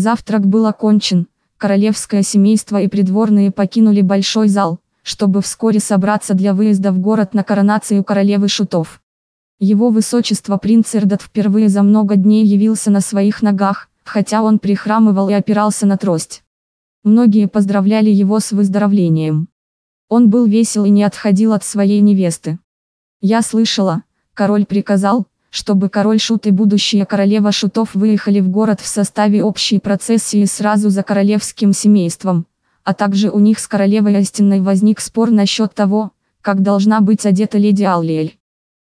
Завтрак был окончен, королевское семейство и придворные покинули большой зал, чтобы вскоре собраться для выезда в город на коронацию королевы шутов. Его высочество принц Эрдот впервые за много дней явился на своих ногах, хотя он прихрамывал и опирался на трость. Многие поздравляли его с выздоровлением. Он был весел и не отходил от своей невесты. Я слышала, король приказал, чтобы король Шут и будущая королева Шутов выехали в город в составе общей процессии сразу за королевским семейством, а также у них с королевой Астиной возник спор насчет того, как должна быть одета леди Аллиэль.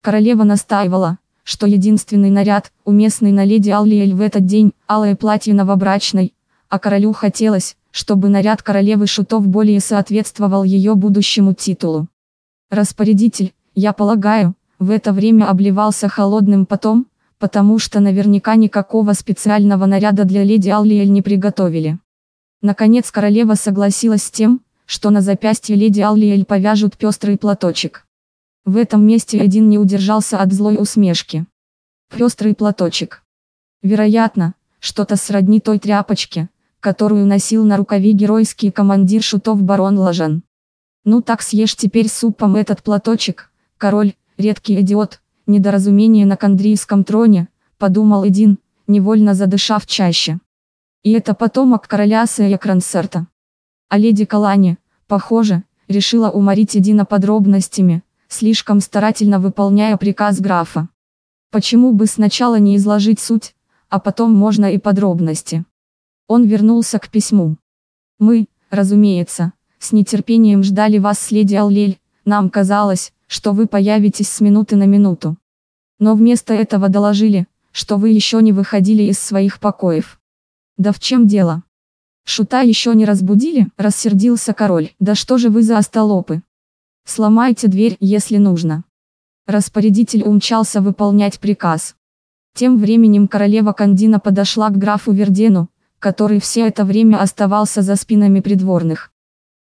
Королева настаивала, что единственный наряд, уместный на леди Аллиэль в этот день, алое платье новобрачной, а королю хотелось, чтобы наряд королевы шутов более соответствовал ее будущему титулу. Распорядитель, я полагаю, в это время обливался холодным потом, потому что наверняка никакого специального наряда для леди Аллиэль не приготовили. Наконец королева согласилась с тем, что на запястье леди Аллиэль повяжут пестрый платочек. В этом месте один не удержался от злой усмешки. Пестрый платочек. Вероятно, что-то сродни той тряпочке, которую носил на рукаве геройский командир шутов барон Лажан. Ну так съешь теперь супом этот платочек, король, редкий идиот, недоразумение на кандрийском троне, подумал Эдин, невольно задышав чаще. И это потомок короля Сея Крансерта. А леди Калани, похоже, решила уморить Эдина подробностями, слишком старательно выполняя приказ графа. Почему бы сначала не изложить суть, а потом можно и подробности. Он вернулся к письму. Мы, разумеется, с нетерпением ждали вас с леди Аллель, нам казалось, что вы появитесь с минуты на минуту. Но вместо этого доложили, что вы еще не выходили из своих покоев. Да в чем дело? Шута еще не разбудили, рассердился король. Да что же вы за остолопы? Сломайте дверь, если нужно. Распорядитель умчался выполнять приказ. Тем временем королева Кандина подошла к графу Вердену, который все это время оставался за спинами придворных.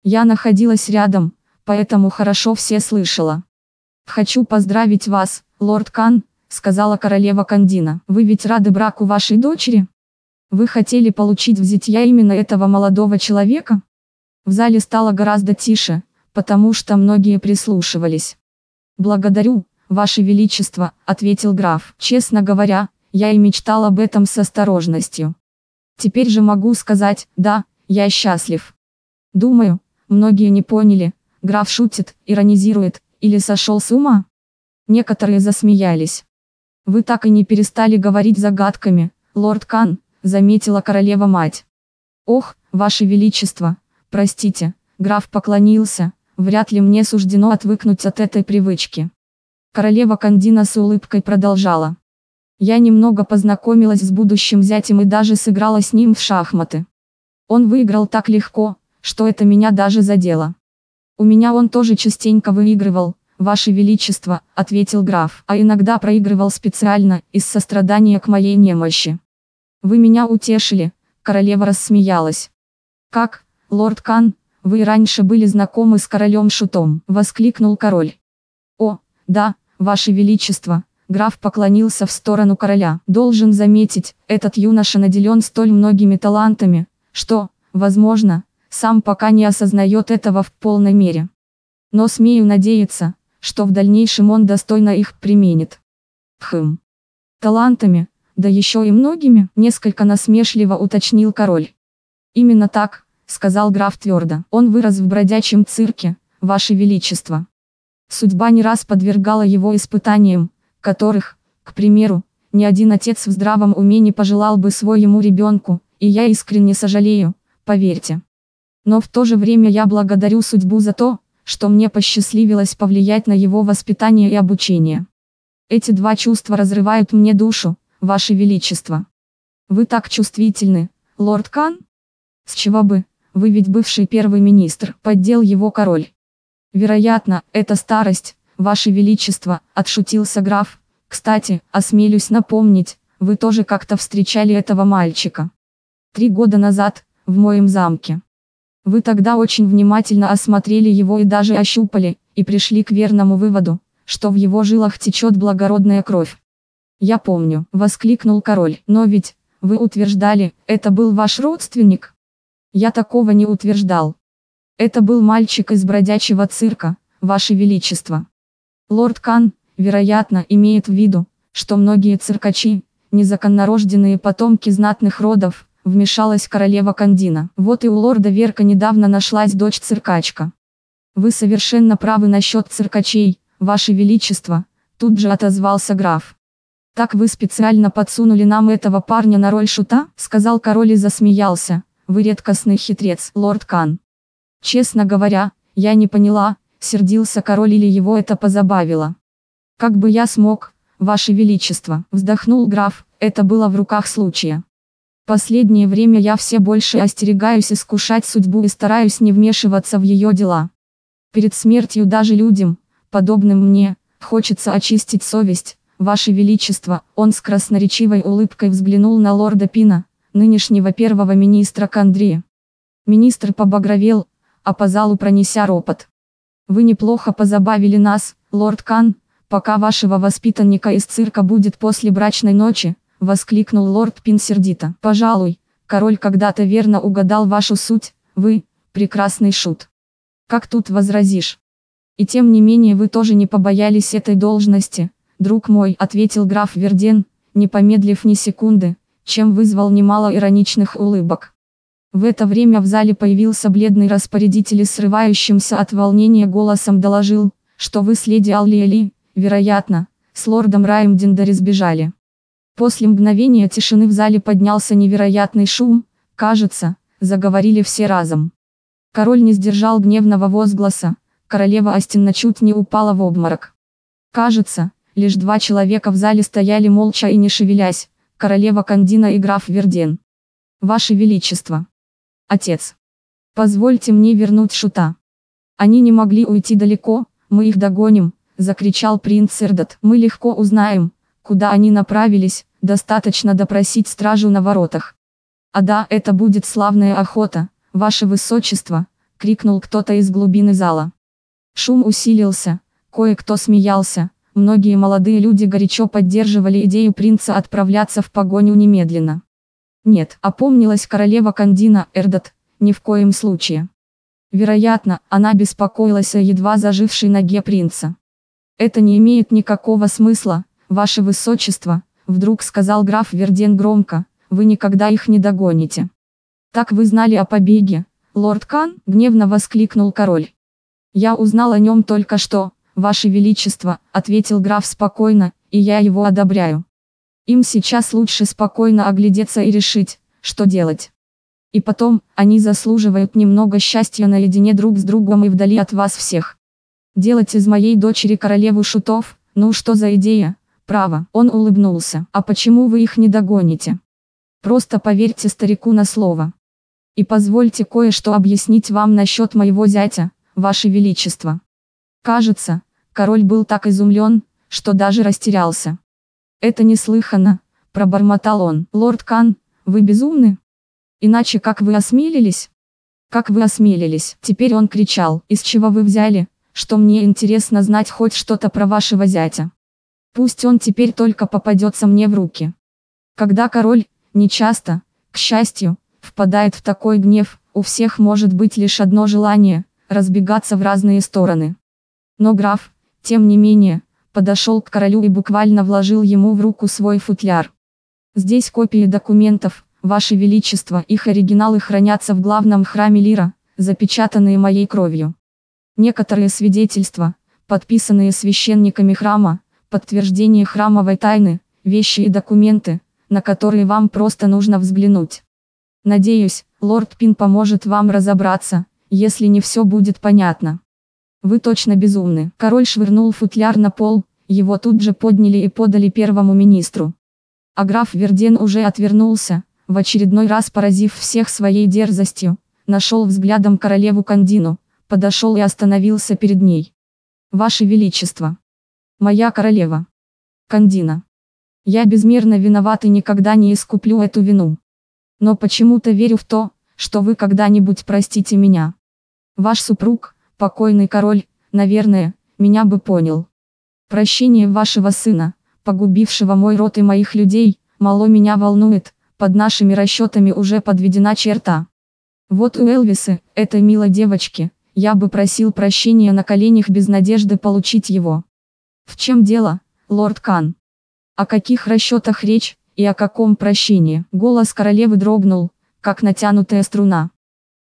Я находилась рядом, поэтому хорошо все слышала. «Хочу поздравить вас, лорд Кан», — сказала королева Кандина. «Вы ведь рады браку вашей дочери? Вы хотели получить в зятья именно этого молодого человека?» В зале стало гораздо тише, потому что многие прислушивались. «Благодарю, Ваше Величество», — ответил граф. «Честно говоря, я и мечтал об этом с осторожностью. Теперь же могу сказать, да, я счастлив. Думаю, многие не поняли, граф шутит, иронизирует, или сошел с ума?» Некоторые засмеялись. «Вы так и не перестали говорить загадками, лорд Кан», — заметила королева-мать. «Ох, Ваше Величество, простите», — граф поклонился, Вряд ли мне суждено отвыкнуть от этой привычки. Королева Кандина с улыбкой продолжала. Я немного познакомилась с будущим зятем и даже сыграла с ним в шахматы. Он выиграл так легко, что это меня даже задело. У меня он тоже частенько выигрывал, Ваше Величество, ответил граф, а иногда проигрывал специально, из сострадания к моей немощи. Вы меня утешили, королева рассмеялась. Как, лорд Кан, вы раньше были знакомы с королем Шутом, воскликнул король. О, да, ваше величество, граф поклонился в сторону короля. Должен заметить, этот юноша наделен столь многими талантами, что, возможно, сам пока не осознает этого в полной мере. Но смею надеяться, что в дальнейшем он достойно их применит. Хм. Талантами, да еще и многими, несколько насмешливо уточнил король. Именно так, сказал граф твердо. Он вырос в бродячем цирке, ваше величество. Судьба не раз подвергала его испытаниям, которых, к примеру, ни один отец в здравом уме не пожелал бы своему ребенку, и я искренне сожалею, поверьте. Но в то же время я благодарю судьбу за то, что мне посчастливилось повлиять на его воспитание и обучение. Эти два чувства разрывают мне душу, Ваше Величество. Вы так чувствительны, лорд Кан? С чего бы, вы ведь бывший первый министр, поддел его король. Вероятно, это старость, ваше величество, отшутился граф. Кстати, осмелюсь напомнить, вы тоже как-то встречали этого мальчика. Три года назад, в моем замке. Вы тогда очень внимательно осмотрели его и даже ощупали, и пришли к верному выводу, что в его жилах течет благородная кровь. Я помню, воскликнул король, но ведь, вы утверждали, это был ваш родственник? Я такого не утверждал. Это был мальчик из бродячего цирка, ваше величество. Лорд Кан, вероятно, имеет в виду, что многие циркачи, незаконнорожденные потомки знатных родов, вмешалась королева Кандина. Вот и у лорда Верка недавно нашлась дочь-циркачка. Вы совершенно правы насчет циркачей, ваше величество, тут же отозвался граф. Так вы специально подсунули нам этого парня на роль шута, сказал король и засмеялся. Вы редкостный хитрец, лорд Кан. Честно говоря, я не поняла, сердился король или его это позабавило. Как бы я смог, ваше величество, вздохнул граф, это было в руках случая. Последнее время я все больше остерегаюсь искушать судьбу и стараюсь не вмешиваться в ее дела. Перед смертью даже людям, подобным мне, хочется очистить совесть, Ваше Величество, он с красноречивой улыбкой взглянул на лорда Пина, нынешнего первого министра Кандрия. Министр побагровел, а по залу пронеся ропот. Вы неплохо позабавили нас, лорд Кан, пока вашего воспитанника из цирка будет после брачной ночи, воскликнул лорд Пин сердито. Пожалуй, король когда-то верно угадал вашу суть, вы, прекрасный шут. Как тут возразишь? И тем не менее вы тоже не побоялись этой должности, друг мой, ответил граф Верден, не помедлив ни секунды, чем вызвал немало ироничных улыбок. В это время в зале появился бледный распорядитель и срывающимся от волнения голосом доложил, что вы с леди Аллиэли, вероятно, с лордом Раем Диндари сбежали. После мгновения тишины в зале поднялся невероятный шум, кажется, заговорили все разом. Король не сдержал гневного возгласа, королева Астинна чуть не упала в обморок. Кажется, лишь два человека в зале стояли молча и не шевелясь, королева Кандина и граф Верден. Ваше Величество. Отец. Позвольте мне вернуть шута. Они не могли уйти далеко, мы их догоним, закричал принц Эрдот. Мы легко узнаем, куда они направились, достаточно допросить стражу на воротах. А да, это будет славная охота, «Ваше Высочество!» — крикнул кто-то из глубины зала. Шум усилился, кое-кто смеялся, многие молодые люди горячо поддерживали идею принца отправляться в погоню немедленно. Нет, опомнилась королева Кандина, Эрдот, ни в коем случае. Вероятно, она беспокоилась о едва зажившей ноге принца. «Это не имеет никакого смысла, ваше высочество», вдруг сказал граф Верден громко, «вы никогда их не догоните». «Так вы знали о побеге, лорд Кан?» – гневно воскликнул король. «Я узнал о нем только что, ваше величество», – ответил граф спокойно, – «и я его одобряю. Им сейчас лучше спокойно оглядеться и решить, что делать. И потом, они заслуживают немного счастья наедине друг с другом и вдали от вас всех. Делать из моей дочери королеву шутов, ну что за идея, право». Он улыбнулся. «А почему вы их не догоните?» Просто поверьте старику на слово. И позвольте кое-что объяснить вам насчет моего зятя, ваше величество. Кажется, король был так изумлен, что даже растерялся. Это неслыханно, пробормотал он. Лорд Кан, вы безумны? Иначе как вы осмелились? Как вы осмелились? Теперь он кричал. Из чего вы взяли, что мне интересно знать хоть что-то про вашего зятя? Пусть он теперь только попадется мне в руки. Когда король, нечасто, к счастью, впадает в такой гнев, у всех может быть лишь одно желание – разбегаться в разные стороны. Но граф, тем не менее, подошел к королю и буквально вложил ему в руку свой футляр. Здесь копии документов, Ваше Величество, их оригиналы хранятся в главном храме Лира, запечатанные моей кровью. Некоторые свидетельства, подписанные священниками храма, подтверждение храмовой тайны, вещи и документы, на которые вам просто нужно взглянуть. Надеюсь, лорд Пин поможет вам разобраться, если не все будет понятно. Вы точно безумны. Король швырнул футляр на пол, его тут же подняли и подали первому министру. А граф Верден уже отвернулся, в очередной раз поразив всех своей дерзостью, нашел взглядом королеву Кандину, подошел и остановился перед ней. Ваше Величество. Моя королева. Кандина. Я безмерно виноват и никогда не искуплю эту вину. Но почему-то верю в то, что вы когда-нибудь простите меня. Ваш супруг, покойный король, наверное, меня бы понял. Прощение вашего сына, погубившего мой род и моих людей, мало меня волнует, под нашими расчетами уже подведена черта. Вот у Элвисы, этой милой девочки, я бы просил прощения на коленях без надежды получить его. В чем дело, лорд Кан? О каких расчетах речь, и о каком прощении? Голос королевы дрогнул, как натянутая струна.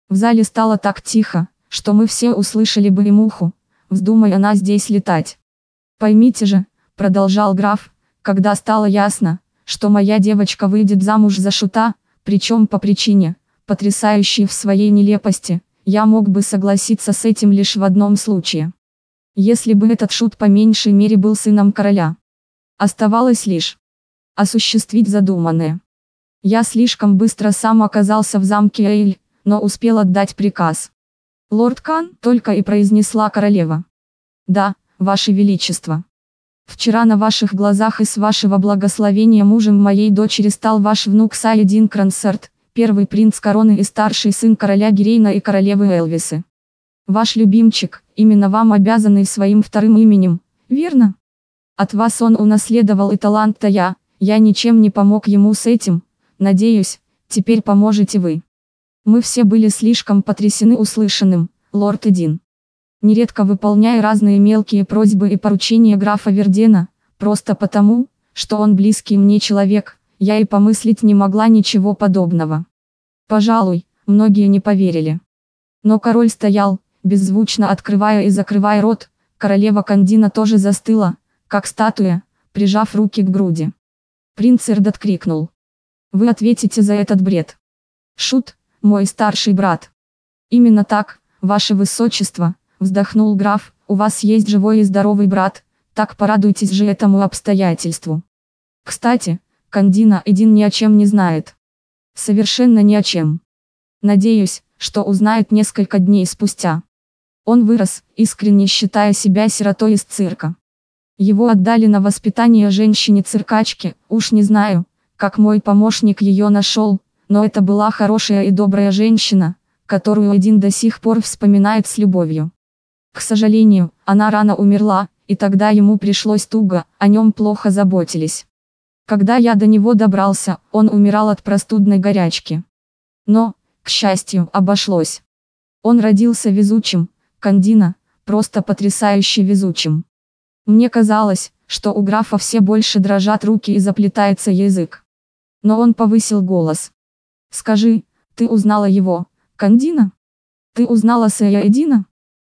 В зале стало так тихо, что мы все услышали бы и муху, вздумай она здесь летать. Поймите же, продолжал граф, когда стало ясно, что моя девочка выйдет замуж за шута, причем по причине, потрясающей в своей нелепости, я мог бы согласиться с этим лишь в одном случае. Если бы этот шут по меньшей мере был сыном короля. Оставалось лишь осуществить задуманное. Я слишком быстро сам оказался в замке Эйль, но успел отдать приказ. Лорд Кан только и произнесла королева. Да, ваше величество. Вчера на ваших глазах и с вашего благословения мужем моей дочери стал ваш внук Сайдин Крансерт, первый принц короны и старший сын короля Гирейна и королевы Элвисы. Ваш любимчик, именно вам обязанный своим вторым именем, верно? От вас он унаследовал и талант-то я, я ничем не помог ему с этим, надеюсь, теперь поможете вы. Мы все были слишком потрясены услышанным, лорд Эдин. Нередко выполняя разные мелкие просьбы и поручения графа Вердена, просто потому, что он близкий мне человек, я и помыслить не могла ничего подобного. Пожалуй, многие не поверили. Но король стоял, беззвучно открывая и закрывая рот, королева Кандина тоже застыла, как статуя, прижав руки к груди. Принц Эрдот крикнул. «Вы ответите за этот бред!» «Шут, мой старший брат. Именно так, ваше высочество, вздохнул граф, у вас есть живой и здоровый брат, так порадуйтесь же этому обстоятельству. Кстати, Кандина один ни о чем не знает. Совершенно ни о чем. Надеюсь, что узнает несколько дней спустя. Он вырос, искренне считая себя сиротой из цирка. Его отдали на воспитание женщине-циркачке, уж не знаю, как мой помощник ее нашел, но это была хорошая и добрая женщина, которую один до сих пор вспоминает с любовью. К сожалению, она рано умерла, и тогда ему пришлось туго, о нем плохо заботились. Когда я до него добрался, он умирал от простудной горячки. Но, к счастью, обошлось. Он родился везучим, Кандина, просто потрясающе везучим. Мне казалось, что у графа все больше дрожат руки и заплетается язык. Но он повысил голос. Скажи, ты узнала его, Кандина? Ты узнала Сэя Эдина?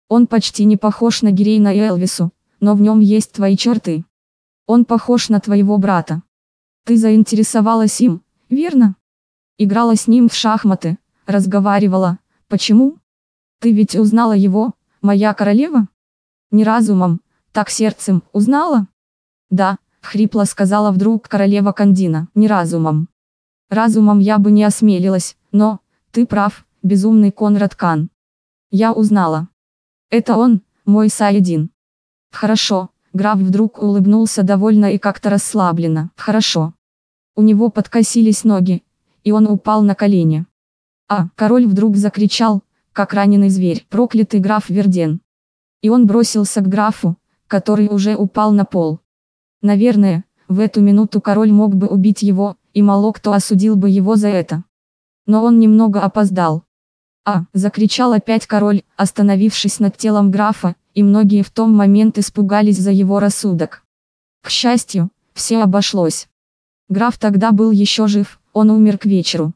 Он почти не похож на Гирейна и Элвису, но в нем есть твои черты. Он похож на твоего брата. Ты заинтересовалась им, верно? Играла с ним в шахматы, разговаривала. Почему? Ты ведь узнала его, моя королева? Не разумом, так сердцем, узнала? Да, хрипло сказала вдруг королева Кандина, не разумом. Разумом я бы не осмелилась, но, ты прав, безумный Конрад Кан. Я узнала. Это он, мой Саидин. Хорошо, граф вдруг улыбнулся довольно и как-то расслабленно. Хорошо. У него подкосились ноги, и он упал на колени. А, король вдруг закричал, как раненый зверь, проклятый граф Верден. И он бросился к графу, который уже упал на пол. Наверное, в эту минуту король мог бы убить его, и мало кто осудил бы его за это. Но он немного опоздал. «А!» – закричал опять король, остановившись над телом графа, и многие в том момент испугались за его рассудок. К счастью, все обошлось. Граф тогда был еще жив, он умер к вечеру.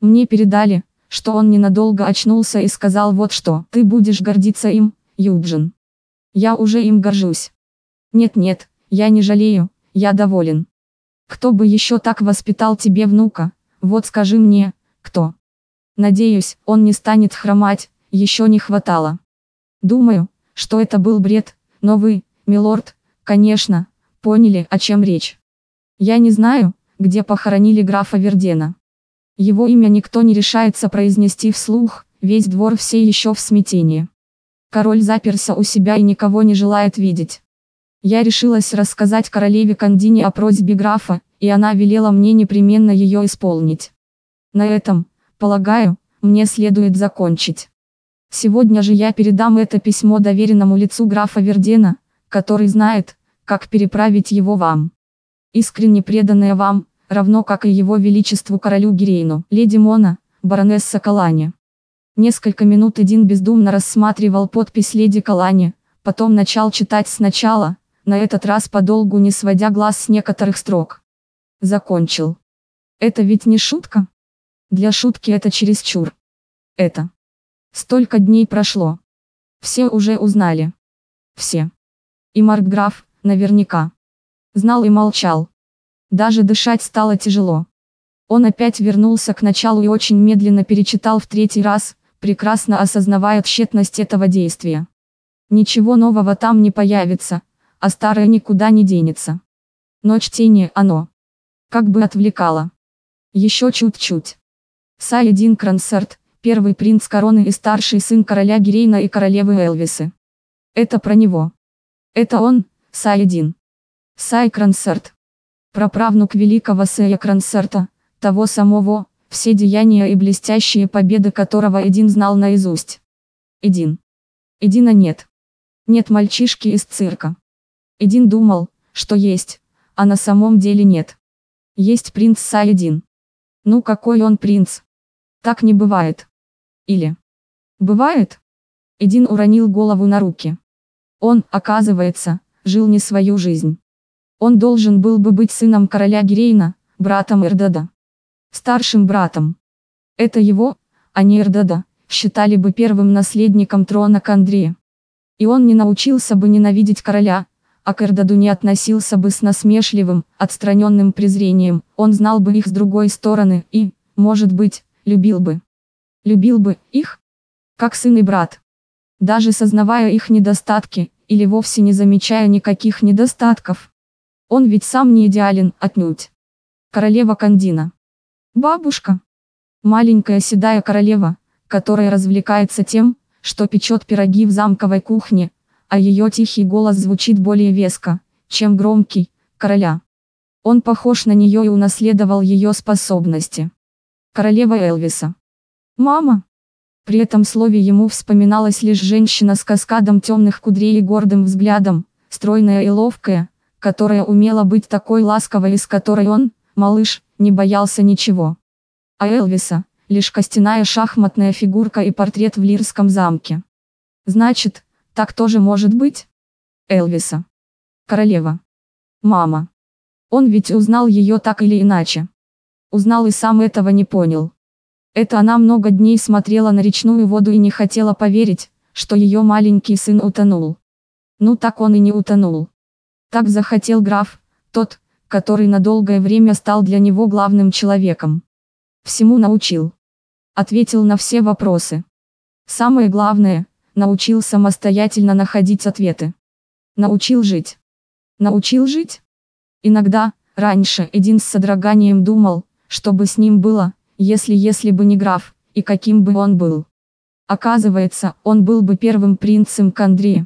Мне передали, что он ненадолго очнулся и сказал вот что, ты будешь гордиться им, Юджин. Я уже им горжусь. Нет-нет, я не жалею, я доволен. Кто бы еще так воспитал тебе внука, вот скажи мне, кто? Надеюсь, он не станет хромать, еще не хватало. Думаю, что это был бред, но вы, милорд, конечно, поняли, о чем речь. Я не знаю, где похоронили графа Вердена. Его имя никто не решается произнести вслух, весь двор все еще в смятении. Король заперся у себя и никого не желает видеть. Я решилась рассказать королеве Кандине о просьбе графа, и она велела мне непременно ее исполнить. На этом, полагаю, мне следует закончить. Сегодня же я передам это письмо доверенному лицу графа Вердена, который знает, как переправить его вам. Искренне преданная вам, равно как и его величеству королю Гирейну, леди Мона, баронесса Калани. Несколько минут Эдин бездумно рассматривал подпись леди Калани, потом начал читать сначала, на этот раз подолгу не сводя глаз с некоторых строк. Закончил. Это ведь не шутка? Для шутки это чересчур. Это. Столько дней прошло. Все уже узнали. Все. И Маркграф, наверняка. Знал и молчал. Даже дышать стало тяжело. Он опять вернулся к началу и очень медленно перечитал в третий раз, прекрасно осознавая тщетность этого действия. Ничего нового там не появится, а старое никуда не денется. Но чтение оно как бы отвлекало. Еще чуть-чуть. Сайдин Крансерт, первый принц короны и старший сын короля Гирейна и королевы Элвисы. Это про него. Это он, Сайдин. Сай Крансерт. Праправнук великого Сая Крансерта, того самого, все деяния и блестящие победы которого Эдин знал наизусть. Эдин. Эдина нет. Нет мальчишки из цирка. Эдин думал, что есть, а на самом деле нет. Есть принц Сайдин. Ну какой он принц? Так не бывает. Или. Бывает? Эдин уронил голову на руки. Он, оказывается, жил не свою жизнь. Он должен был бы быть сыном короля Гирейна, братом Эрдада. Старшим братом. Это его, а не Эрдада, считали бы первым наследником трона Кандрея. И он не научился бы ненавидеть короля, а к Эрдаду не относился бы с насмешливым, отстраненным презрением, он знал бы их с другой стороны и, может быть, любил бы. Любил бы их, как сын и брат. Даже сознавая их недостатки, или вовсе не замечая никаких недостатков. Он ведь сам не идеален, отнюдь. Королева Кандина. Бабушка. Маленькая седая королева, которая развлекается тем, что печет пироги в замковой кухне, а ее тихий голос звучит более веско, чем громкий, короля. Он похож на нее и унаследовал ее способности. Королева Элвиса. Мама. При этом слове ему вспоминалась лишь женщина с каскадом темных кудрей и гордым взглядом, стройная и ловкая, которая умела быть такой ласковой и с которой он, малыш, не боялся ничего. А Элвиса, лишь костяная шахматная фигурка и портрет в Лирском замке. Значит, так тоже может быть? Элвиса. Королева. Мама. Он ведь узнал ее так или иначе. Узнал и сам этого не понял. Это она много дней смотрела на речную воду и не хотела поверить, что ее маленький сын утонул. Ну так он и не утонул. Так захотел граф, тот, который на долгое время стал для него главным человеком. Всему научил. Ответил на все вопросы. Самое главное, научил самостоятельно находить ответы. Научил жить. Научил жить? Иногда, раньше Эдин с содроганием думал, что бы с ним было, если если бы не граф, и каким бы он был. Оказывается, он был бы первым принцем Кандри.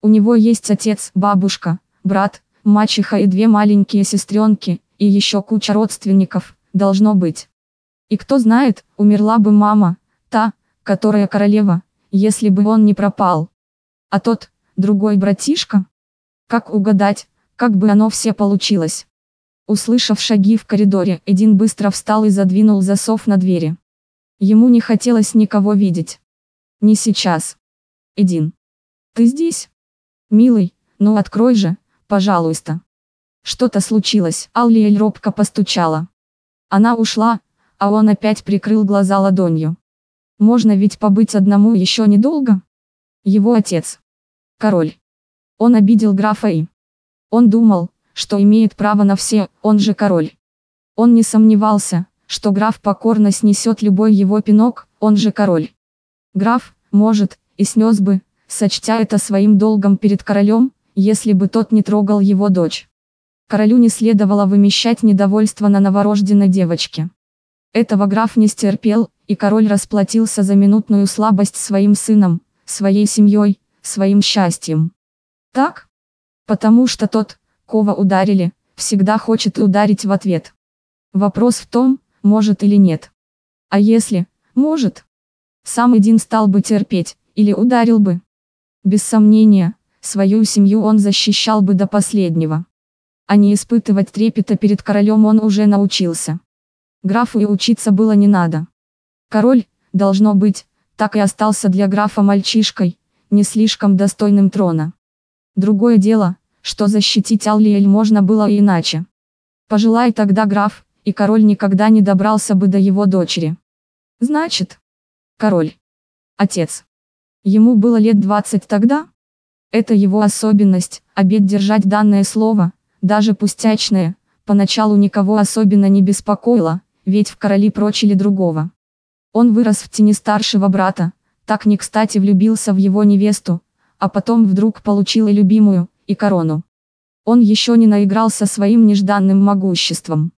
У него есть отец, бабушка, брат, мачеха и две маленькие сестренки, и еще куча родственников, должно быть. И кто знает, умерла бы мама, та, которая королева, если бы он не пропал. А тот, другой братишка? Как угадать, как бы оно все получилось? Услышав шаги в коридоре, Эдин быстро встал и задвинул засов на двери. Ему не хотелось никого видеть. Не сейчас. Эдин. Ты здесь? Милый, ну открой же, пожалуйста. Что-то случилось. Аллиэль робко постучала. Она ушла, а он опять прикрыл глаза ладонью. Можно ведь побыть одному еще недолго. Его отец. Король. Он обидел графа и... Он думал, что имеет право на все, он же король. Он не сомневался, что граф покорно снесет любой его пинок, он же король. Граф, может, и снес бы, сочтя это своим долгом перед королем, если бы тот не трогал его дочь. Королю не следовало вымещать недовольство на новорожденной девочке. Этого граф не стерпел, и король расплатился за минутную слабость своим сыном, своей семьей, своим счастьем. Так? Потому что тот, кого ударили, всегда хочет ударить в ответ. Вопрос в том, может или нет. А если, может? Сам один стал бы терпеть, или ударил бы. Без сомнения, свою семью он защищал бы до последнего. А не испытывать трепета перед королем он уже научился. Графу и учиться было не надо. Король, должно быть, так и остался для графа мальчишкой, не слишком достойным трона. Другое дело, что защитить Аллиэль можно было и иначе. Пожелай тогда граф, и король никогда не добрался бы до его дочери. Значит, король. Отец. Ему было лет 20 тогда? Это его особенность, обед держать данное слово, даже пустячное, поначалу никого особенно не беспокоило, ведь в короли прочили другого. Он вырос в тени старшего брата, так не кстати влюбился в его невесту, а потом вдруг получил и любимую, и корону. Он еще не наигрался своим нежданным могуществом.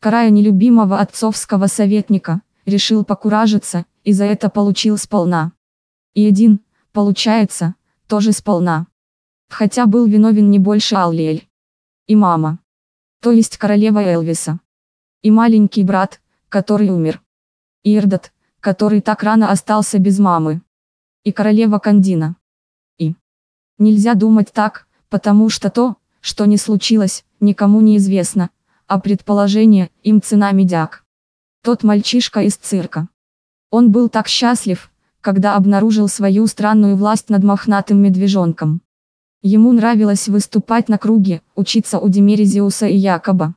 Карая нелюбимого отцовского советника, решил покуражиться, и за это получил сполна. И один, получается, тоже сполна. Хотя был виновен не больше Аллиэль. И мама. То есть королева Элвиса. И маленький брат, который умер. И Ирдот, который так рано остался без мамы. И королева Кандина. И. Нельзя думать так, потому что то, что не случилось, никому не известно, а предположение, им цена медяк. Тот мальчишка из цирка. Он был так счастлив, когда обнаружил свою странную власть над мохнатым медвежонком. Ему нравилось выступать на круге, учиться у Демерезиуса и Якоба.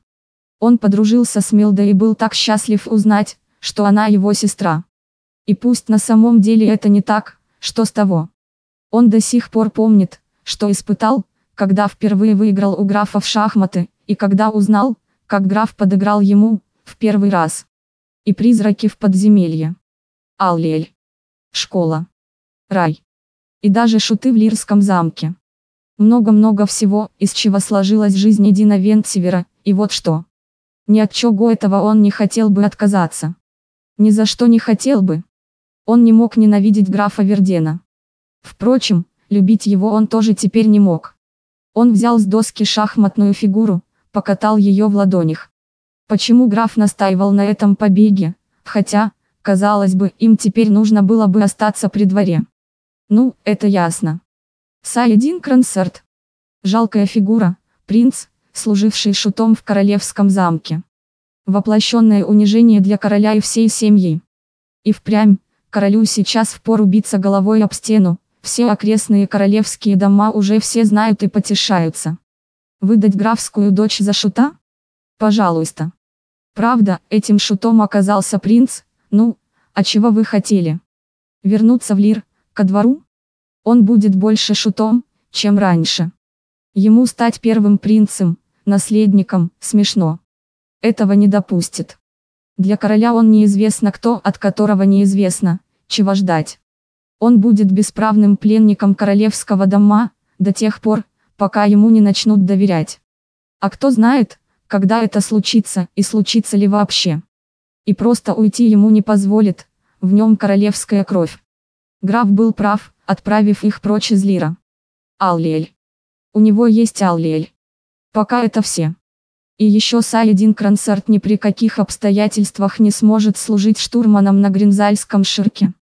Он подружился с Милдой и был так счастлив узнать, что она его сестра. И пусть на самом деле это не так, что с того. Он до сих пор помнит, что испытал, когда впервые выиграл у графа в шахматы, и когда узнал, как граф подыграл ему, в первый раз. И призраки в подземелье. Аллиэль. Школа. Рай. И даже шуты в Лирском замке. Много-много всего, из чего сложилась жизнь Эдина Вентсивера, и вот что. Ни от чего этого он не хотел бы отказаться. Ни за что не хотел бы. Он не мог ненавидеть графа Вердена. Впрочем, любить его он тоже теперь не мог. Он взял с доски шахматную фигуру, покатал ее в ладонях. Почему граф настаивал на этом побеге, хотя, казалось бы, им теперь нужно было бы остаться при дворе. Ну, это ясно. Сайдин Крансерт. Жалкая фигура, принц, служивший шутом в королевском замке. Воплощенное унижение для короля и всей семьи. И впрямь, Королю сейчас впору биться головой об стену, все окрестные королевские дома уже все знают и потешаются. Выдать графскую дочь за шута? Пожалуйста. Правда, этим шутом оказался принц, ну, а чего вы хотели? Вернуться в Лир, ко двору? Он будет больше шутом, чем раньше. Ему стать первым принцем, наследником, смешно. Этого не допустит. Для короля он неизвестно кто, от которого неизвестно, чего ждать. Он будет бесправным пленником королевского дома, до тех пор, пока ему не начнут доверять. А кто знает, когда это случится, и случится ли вообще. И просто уйти ему не позволит, в нем королевская кровь. Граф был прав, отправив их прочь из Лира. Аллиэль. У него есть Аллиэль. Пока это все. И еще Сайдин Крансерт ни при каких обстоятельствах не сможет служить штурманом на Гринзальском ширке.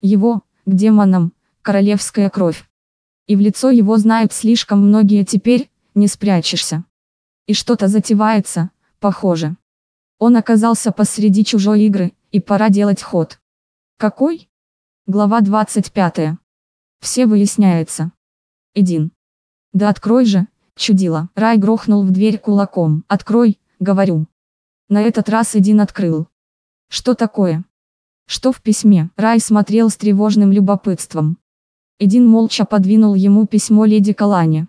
Его, к демонам, королевская кровь. И в лицо его знают слишком многие теперь, не спрячешься. И что-то затевается, похоже. Он оказался посреди чужой игры, и пора делать ход. Какой? Глава 25. Все выясняется. Эдин. Да открой же, чудило. Рай грохнул в дверь кулаком. «Открой», — говорю. На этот раз Эдин открыл. «Что такое?» «Что в письме?» Рай смотрел с тревожным любопытством. Эдин молча подвинул ему письмо леди Калане.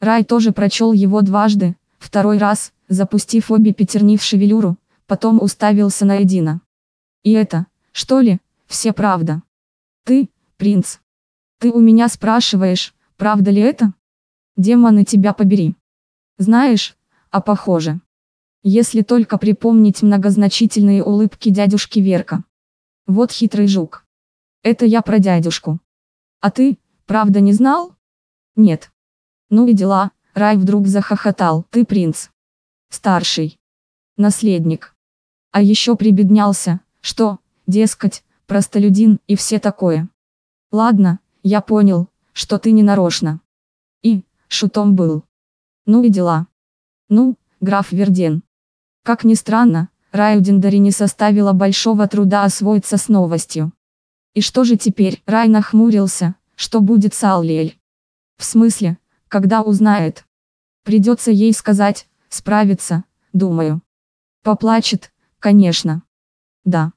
Рай тоже прочел его дважды, второй раз, запустив обе пятерни в шевелюру, потом уставился на Эдина. «И это, что ли, все правда?» «Ты, принц. Ты у меня спрашиваешь, правда ли это?» Демоны тебя побери. Знаешь, а похоже. Если только припомнить многозначительные улыбки дядюшки Верка. Вот хитрый жук. Это я про дядюшку. А ты, правда не знал? Нет. Ну и дела, Рай вдруг захохотал. Ты принц. Старший. Наследник. А еще прибеднялся, что, дескать, простолюдин и все такое. Ладно, я понял, что ты не нарочно. И, шутом был. Ну и дела. Ну, граф Верден. Как ни странно, Раю не составило большого труда освоиться с новостью. И что же теперь? Рай нахмурился, что будет с Аллиэль? В смысле, когда узнает? Придется ей сказать, справиться, думаю. Поплачет, конечно. Да.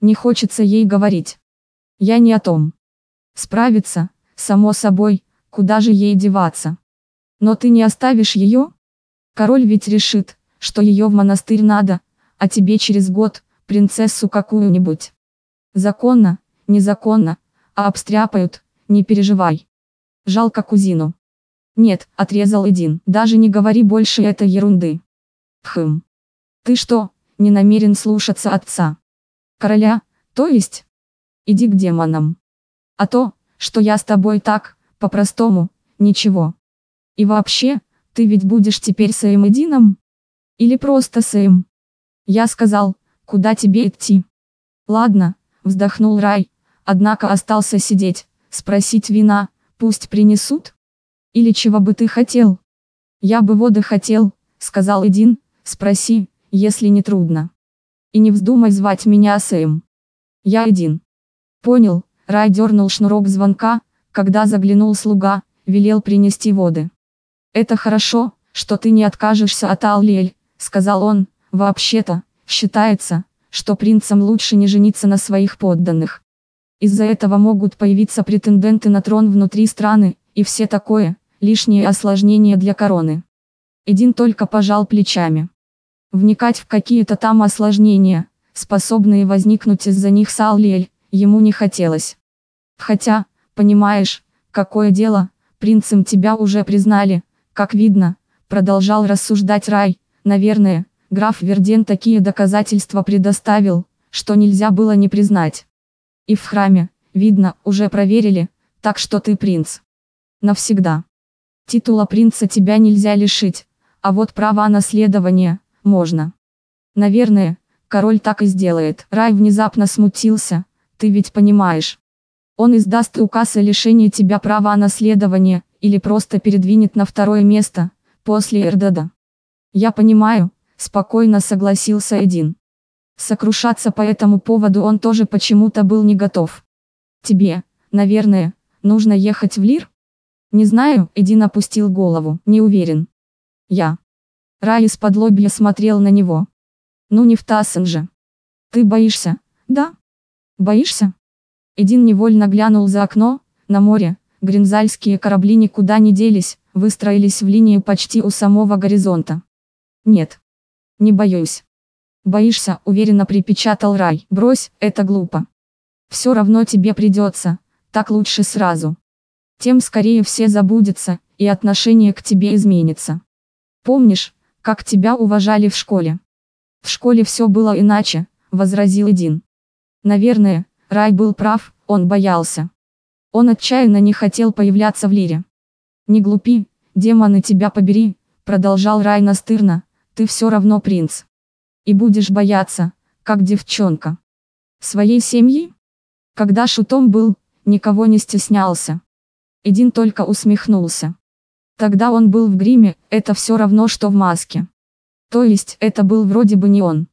Не хочется ей говорить. Я не о том. Справиться, само собой, куда же ей деваться? Но ты не оставишь ее? Король ведь решит, что ее в монастырь надо, а тебе через год, принцессу какую-нибудь. Законно, незаконно, а обстряпают, не переживай. Жалко кузину. Нет, отрезал Эдин, даже не говори больше этой ерунды. Хм. Ты что, не намерен слушаться отца? Короля, то есть? Иди к демонам. А то, что я с тобой так, по-простому, ничего. И вообще, ты ведь будешь теперь своим Эдином? Или просто своим? Я сказал, куда тебе идти? Ладно, вздохнул Рай, однако остался сидеть, спросить вина, пусть принесут? Или чего бы ты хотел? Я бы воды хотел, сказал Эдин, спроси, если не трудно. И не вздумай звать меня Сэм. Я один. Понял, Рай дернул шнурок звонка, когда заглянул слуга, велел принести воды. Это хорошо, что ты не откажешься от Аллиэль, сказал он, вообще-то, считается, что принцам лучше не жениться на своих подданных. Из-за этого могут появиться претенденты на трон внутри страны, и все такое, лишние осложнения для короны. Эдин только пожал плечами. Вникать в какие-то там осложнения, способные возникнуть из-за них с Аллиэль, ему не хотелось. Хотя, понимаешь, какое дело, принцем тебя уже признали, как видно, продолжал рассуждать Рай, наверное, граф Верден такие доказательства предоставил, что нельзя было не признать. И в храме, видно, уже проверили, так что ты принц. Навсегда. Титула принца тебя нельзя лишить, а вот права наследования, можно. Наверное, король так и сделает. Рай внезапно смутился, ты ведь понимаешь. Он издаст указ о лишении тебя права наследования, или просто передвинет на второе место, после Эрдада. Я понимаю, спокойно согласился Эдин. Сокрушаться по этому поводу он тоже почему-то был не готов. Тебе, наверное, нужно ехать в Лир? Не знаю, Эдин опустил голову, не уверен. Я. Рай из-под лобья смотрел на него. Ну не в Тассен же. Ты боишься, да? Боишься? Эдин невольно глянул за окно, на море, гринзальские корабли никуда не делись, выстроились в линию почти у самого горизонта. Нет. Не боюсь. Боишься, уверенно припечатал Рай. Брось, это глупо. Все равно тебе придется, так лучше сразу. Тем скорее все забудется, и отношение к тебе изменится. Помнишь, как тебя уважали в школе? В школе все было иначе, возразил Эдин. Наверное, Рай был прав, он боялся. Он отчаянно не хотел появляться в лире. «Не глупи, демоны тебя побери», продолжал Рай настырно, «ты все равно принц. И будешь бояться, как девчонка. Своей семьи?» Когда шутом был, никого не стеснялся. Эдин только усмехнулся. Тогда он был в гриме, это все равно, что в маске. То есть, это был вроде бы не он.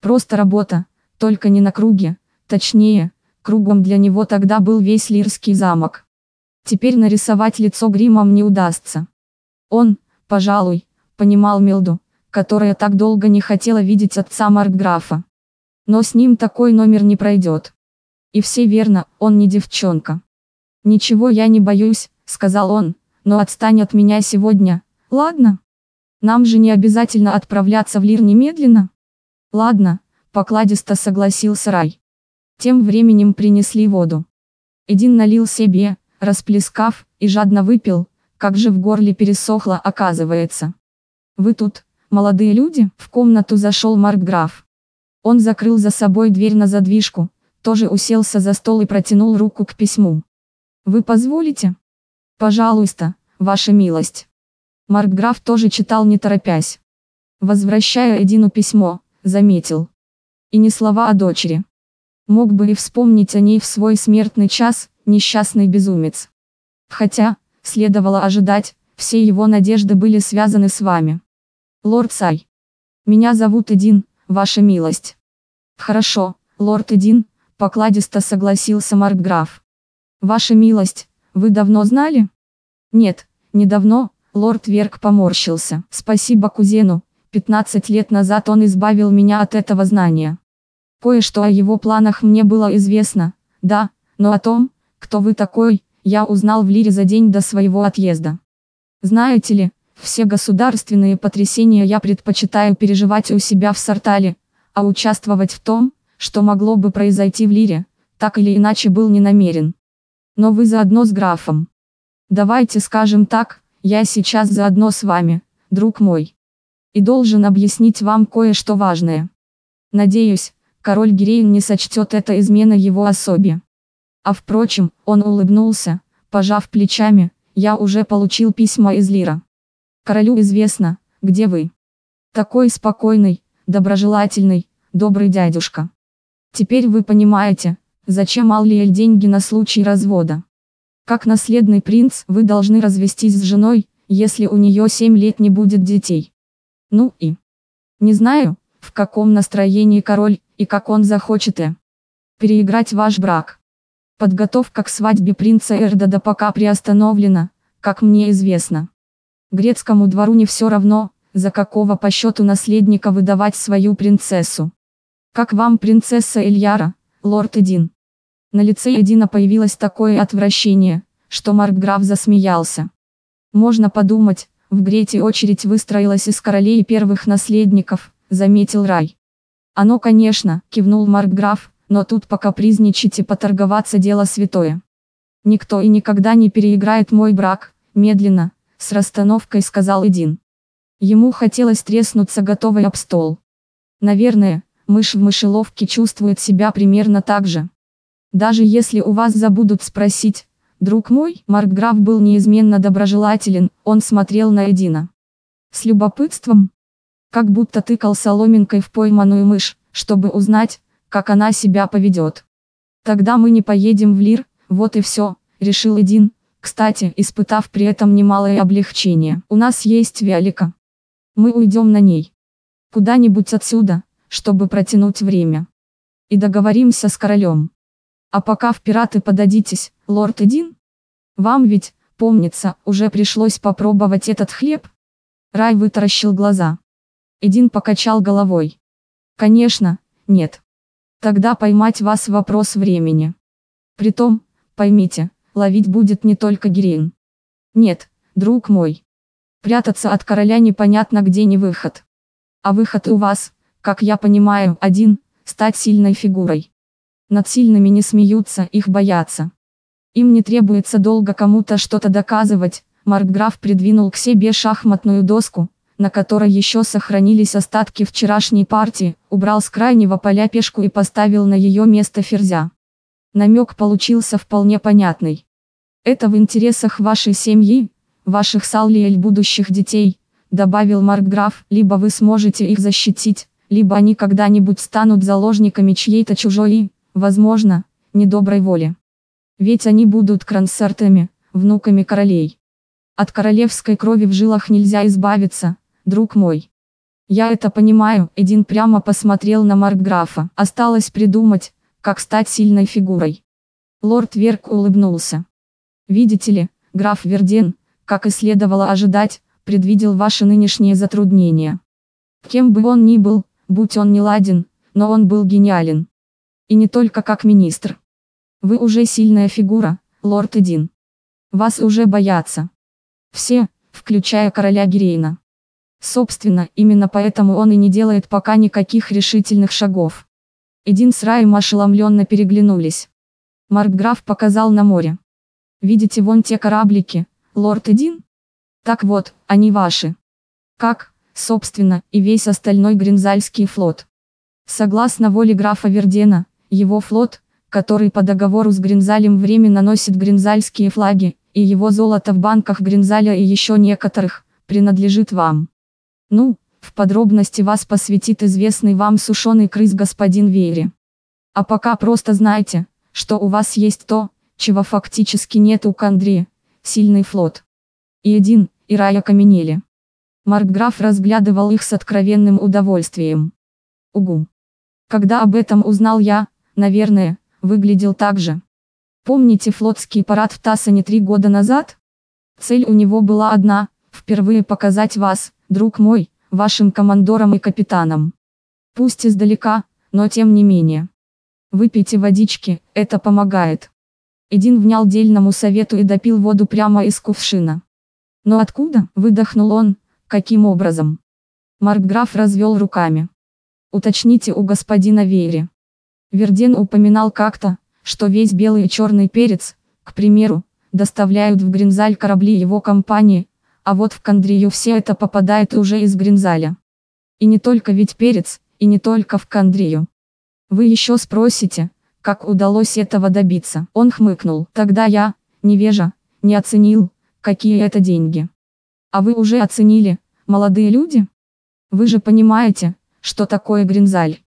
Просто работа, только не на круге, Точнее, кругом для него тогда был весь Лирский замок. Теперь нарисовать лицо гримом не удастся. Он, пожалуй, понимал Милду, которая так долго не хотела видеть отца Маркграфа. Но с ним такой номер не пройдет. И все верно, он не девчонка. «Ничего я не боюсь», — сказал он, — «но отстань от меня сегодня, ладно? Нам же не обязательно отправляться в Лир немедленно». «Ладно», — покладисто согласился Рай. Тем временем принесли воду. Эдин налил себе, расплескав, и жадно выпил, как же в горле пересохло оказывается. «Вы тут, молодые люди?» В комнату зашел Маркграф. Он закрыл за собой дверь на задвижку, тоже уселся за стол и протянул руку к письму. «Вы позволите?» «Пожалуйста, ваша милость». Маркграф тоже читал не торопясь. Возвращая Эдину письмо, заметил. И не слова о дочери. Мог бы и вспомнить о ней в свой смертный час, несчастный безумец. Хотя, следовало ожидать, все его надежды были связаны с вами. Лорд Сай. Меня зовут Эдин, ваша милость. Хорошо, лорд Эдин, покладисто согласился Маркграф. Ваша милость, вы давно знали? Нет, недавно, лорд Верк поморщился. Спасибо кузену, 15 лет назад он избавил меня от этого знания. Кое-что о его планах мне было известно, да, но о том, кто вы такой, я узнал в Лире за день до своего отъезда. Знаете ли, все государственные потрясения я предпочитаю переживать у себя в Сартале, а участвовать в том, что могло бы произойти в Лире, так или иначе был не намерен. Но вы заодно с графом. Давайте скажем так, я сейчас заодно с вами, друг мой. И должен объяснить вам кое-что важное. Надеюсь, король Гирейн не сочтет это измена его особе. А впрочем, он улыбнулся, пожав плечами, я уже получил письма из Лира. Королю известно, где вы. Такой спокойный, доброжелательный, добрый дядюшка. Теперь вы понимаете, зачем Аллиэль деньги на случай развода. Как наследный принц вы должны развестись с женой, если у нее 7 лет не будет детей. Ну и... Не знаю, в каком настроении король, и как он захочет и переиграть ваш брак. Подготовка к свадьбе принца Эрдода пока приостановлена, как мне известно. Грецкому двору не все равно, за какого по счету наследника выдавать свою принцессу. Как вам принцесса Ильяра, лорд Эдин? На лице Эдина появилось такое отвращение, что Маркграф засмеялся. Можно подумать, в Грете очередь выстроилась из королей первых наследников, заметил Рай. Оно, конечно, кивнул Маркграф, но тут пока призничать и поторговаться дело святое. Никто и никогда не переиграет мой брак, медленно, с расстановкой сказал Эдин. Ему хотелось треснуться готовый об стол. Наверное, мышь в мышеловке чувствует себя примерно так же. Даже если у вас забудут спросить, друг мой, Маркграф был неизменно доброжелателен, он смотрел на Эдина. С любопытством, как будто тыкал соломинкой в пойманную мышь, чтобы узнать, как она себя поведет. Тогда мы не поедем в Лир, вот и все, решил Эдин, кстати, испытав при этом немалое облегчение. У нас есть Виолика. Мы уйдем на ней. Куда-нибудь отсюда, чтобы протянуть время. И договоримся с королем. А пока в пираты подадитесь, лорд Эдин. Вам ведь, помнится, уже пришлось попробовать этот хлеб? Рай вытаращил глаза. Эдин покачал головой. Конечно, нет. Тогда поймать вас вопрос времени. Притом, поймите, ловить будет не только Гирин. Нет, друг мой. Прятаться от короля непонятно где не выход. А выход у вас, как я понимаю, один, стать сильной фигурой. Над сильными не смеются, их боятся. Им не требуется долго кому-то что-то доказывать, Маркграф придвинул к себе шахматную доску, на которой еще сохранились остатки вчерашней партии, убрал с крайнего поля пешку и поставил на ее место ферзя. Намек получился вполне понятный. Это в интересах вашей семьи, ваших Саллиэль будущих детей, добавил Маркграф, либо вы сможете их защитить, либо они когда-нибудь станут заложниками чьей-то чужой возможно, недоброй воли. Ведь они будут крансертами, внуками королей. От королевской крови в жилах нельзя избавиться, друг мой. Я это понимаю, Эдин прямо посмотрел на Маркграфа. Осталось придумать, как стать сильной фигурой. Лорд Верк улыбнулся. Видите ли, граф Верден, как и следовало ожидать, предвидел ваши нынешние затруднения. Кем бы он ни был, будь он не ладен, но он был гениален. И не только как министр. Вы уже сильная фигура, лорд Эдин. Вас уже боятся. Все, включая короля Гирейна. Собственно, именно поэтому он и не делает пока никаких решительных шагов. Эдин с Раем ошеломленно переглянулись. Маркграф показал на море. Видите вон те кораблики, лорд Эдин? Так вот, они ваши. Как, собственно, и весь остальной Гринзальский флот. Согласно воле графа Вердена, его флот, который по договору с Гринзалем временно носит гринзальские флаги, и его золото в банках Гринзаля и еще некоторых, принадлежит вам. Ну, в подробности вас посвятит известный вам сушеный крыс господин Вейри. А пока просто знайте, что у вас есть то, чего фактически нет у Кандри, сильный флот. И один, и рай окаменели. Маркграф разглядывал их с откровенным удовольствием. Угу. Когда об этом узнал я, наверное, выглядел так же. Помните флотский парад в Тассане три года назад? Цель у него была одна – впервые показать вас, друг мой, вашим командорам и капитанам. Пусть издалека, но тем не менее. Выпейте водички, это помогает. Эдин внял дельному совету и допил воду прямо из кувшина. Но откуда, выдохнул он, каким образом? Маркграф развел руками. Уточните у господина Вейри. Верден упоминал как-то, что весь белый и черный перец, к примеру, доставляют в Гринзаль корабли его компании, а вот в Кандрию все это попадает уже из Гринзаля. И не только ведь перец, и не только в Кандрию. Вы еще спросите, как удалось этого добиться. Он хмыкнул. Тогда я, невежа, не оценил, какие это деньги. А вы уже оценили, молодые люди? Вы же понимаете, что такое Гринзаль.